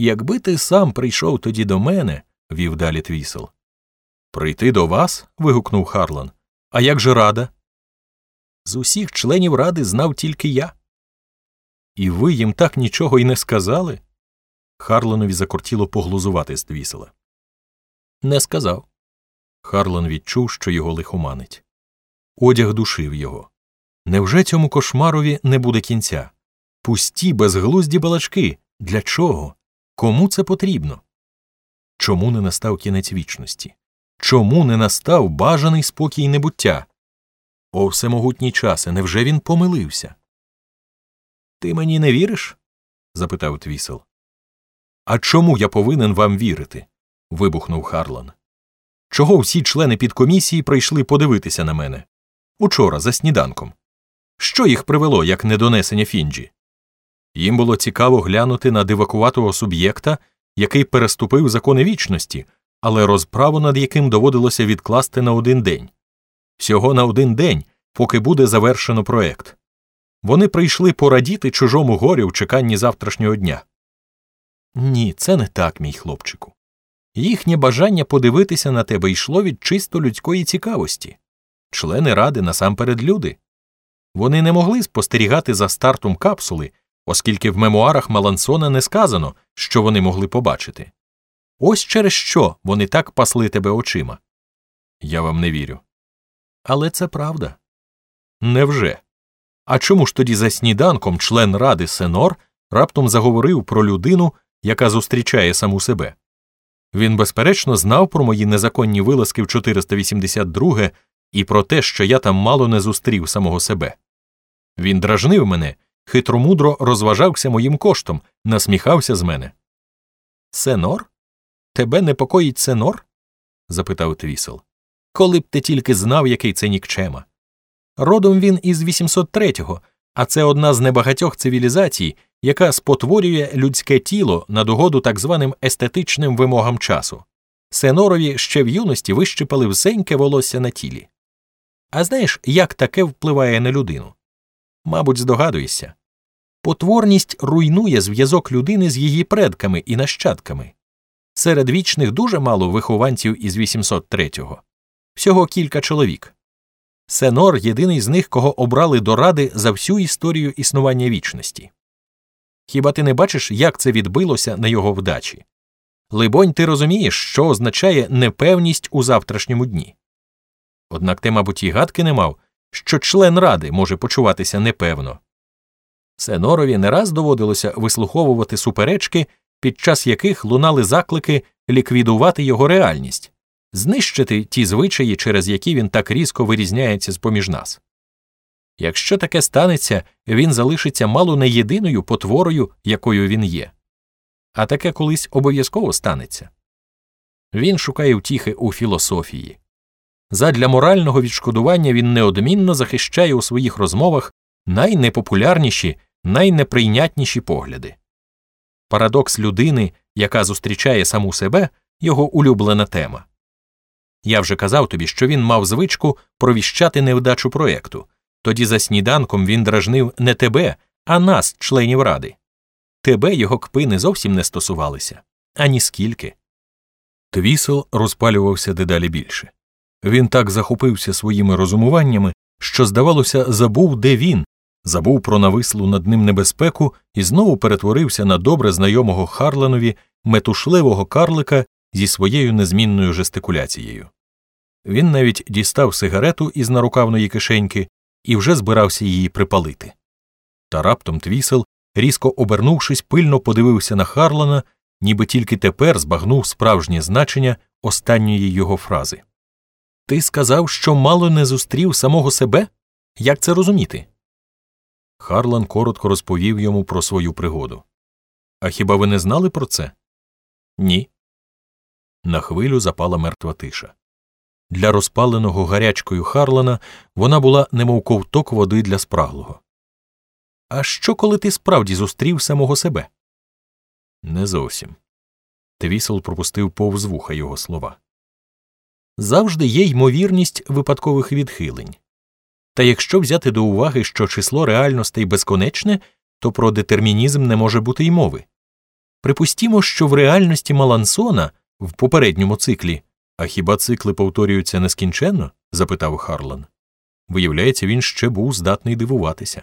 Якби ти сам прийшов тоді до мене, вів далі твісел. Прийти до вас? вигукнув Харлан. А як же рада? З усіх членів ради знав тільки я. І ви їм так нічого й не сказали? Харланові закортіло поглузувати з твісела. Не сказав. Харлан відчув, що його лихоманить. Одяг душив його. Невже цьому кошмарові не буде кінця? Пусті, безглузді балачки. Для чого? Кому це потрібно? Чому не настав кінець вічності? Чому не настав бажаний спокій небуття? О, всемогутній часе, невже він помилився? Ти мені не віриш? запитав твісел. А чому я повинен вам вірити? вибухнув Харлан. Чого всі члени підкомісії прийшли подивитися на мене? Учора за сніданком. Що їх привело, як недонесення Фінджі? Їм було цікаво глянути на дивакуватого суб'єкта, який переступив закони вічності, але розправу над яким доводилося відкласти на один день. Всього на один день, поки буде завершено проект. Вони прийшли порадіти чужому горю в чеканні завтрашнього дня. Ні, це не так, мій хлопчику. Їхнє бажання подивитися на тебе йшло від чисто людської цікавості. Члени ради насамперед люди. Вони не могли спостерігати за стартом капсули, оскільки в мемуарах Малансона не сказано, що вони могли побачити. Ось через що вони так пасли тебе очима. Я вам не вірю. Але це правда. Невже? А чому ж тоді за сніданком член ради Сенор раптом заговорив про людину, яка зустрічає саму себе? Він, безперечно, знав про мої незаконні вилазки в 482 і про те, що я там мало не зустрів самого себе. Він дражнив мене, хитромудро розважався моїм коштом, насміхався з мене. Сенор? Тебе непокоїть Сенор? запитав Твісел. Коли б ти тільки знав, який це нікчема. Родом він із 803-го, а це одна з небагатьох цивілізацій, яка спотворює людське тіло на догоду так званим естетичним вимогам часу. Сенорові ще в юності вищипали всеньке волосся на тілі. А знаєш, як таке впливає на людину? Мабуть, здогадуєшся. Потворність руйнує зв'язок людини з її предками і нащадками. Серед вічних дуже мало вихованців із 803-го. всього кілька чоловік. Сенор єдиний з них, кого обрали до ради за всю історію існування вічності. Хіба ти не бачиш, як це відбилося на його вдачі? Либонь, ти розумієш, що означає непевність у завтрашньому дні. Однак ти, мабуть, і гадки не мав, що член ради може почуватися непевно. Сенорові не раз доводилося вислуховувати суперечки, під час яких лунали заклики ліквідувати його реальність, знищити ті звичаї, через які він так різко вирізняється з поміж нас. Якщо таке станеться, він залишиться мало не єдиною потворою, якою він є. А таке колись обов'язково станеться. Він шукає втіхи у філософії. Задля морального відшкодування він неодмінно захищає у своїх розмовах найнепопулярніші, найнеприйнятніші погляди. Парадокс людини, яка зустрічає саму себе, його улюблена тема. Я вже казав тобі, що він мав звичку провіщати невдачу проєкту. Тоді за сніданком він дражнив не тебе, а нас, членів ради. Тебе його кпини зовсім не стосувалися ані скільки. Твісел розпалювався дедалі більше. Він так захопився своїми розумуваннями, що, здавалося, забув, де він, забув про навислу над ним небезпеку і знову перетворився на добре знайомого Харланові метушливого карлика зі своєю незмінною жестикуляцією. Він навіть дістав сигарету із нарукавної кишеньки і вже збирався її припалити. Та раптом твісел, різко обернувшись, пильно подивився на Харлана, ніби тільки тепер збагнув справжнє значення останньої його фрази. Ти сказав, що мало не зустрів самого себе? Як це розуміти? Харлан коротко розповів йому про свою пригоду. А хіба ви не знали про це? Ні. На хвилю запала мертва тиша. Для розпаленого гарячкою Харлана вона була немов ковток води для спраглого. А що, коли ти справді зустрів самого себе? Не зовсім. Твісел пропустив повз вуха його слова завжди є ймовірність випадкових відхилень. Та якщо взяти до уваги, що число реальностей безконечне, то про детермінізм не може бути й мови. Припустімо, що в реальності Малансона в попередньому циклі, а хіба цикли повторюються нескінченно? запитав Харлан. Виявляється, він ще був здатний дивуватися.